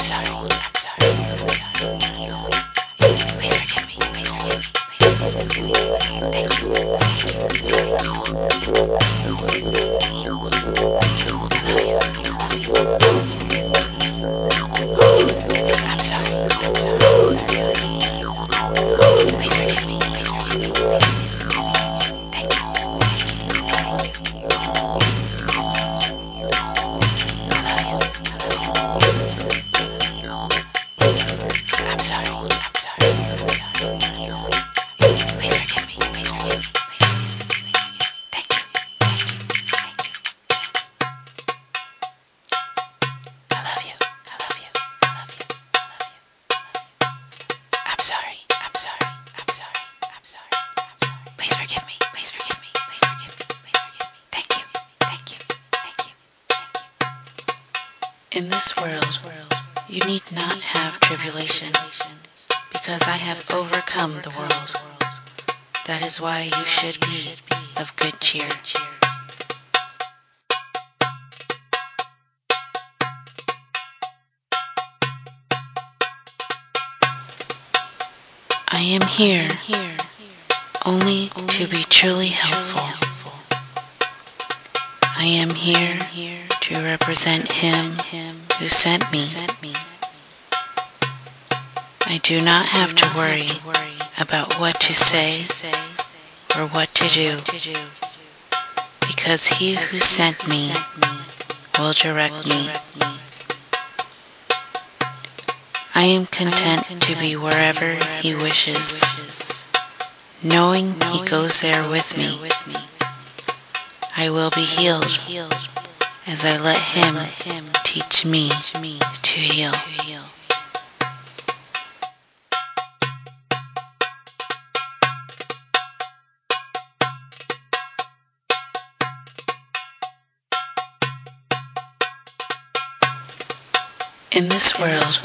I'm sorry. I'm sorry. I'm sorry. I'm sorry. Please forgive me. Please forgive me. Thank you. Thank you. Thank you. I love you. I'm sorry. I'm sorry. I'm sorry. Please forgive me. Please forgive me. Please forgive. Thank you. I'm sorry. I'm sorry. I'm sorry. I'm sorry. In this world, you need not have tribulation, because I have overcome the world. That is why you should be of good cheer. I am here only to be truly helpful. I am here to represent Him who sent me. I do not have to worry about what to say or what to do, because He who sent me will direct me. I am content to be wherever He wishes, knowing He goes there with me. I will be healed as I let Him teach me to heal. In this world,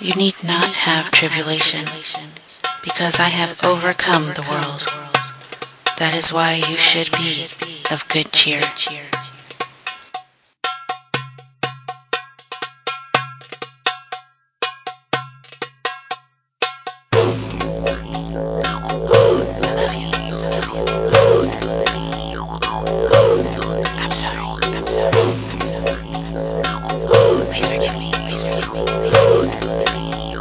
you need not have tribulation, because I have overcome the world. That is why you should be of good cheer. Please forgive me. Please forgive me. Please forgive me.